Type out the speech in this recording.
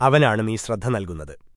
അവനാണ് നീ ശ്രദ്ധ നൽകുന്നത്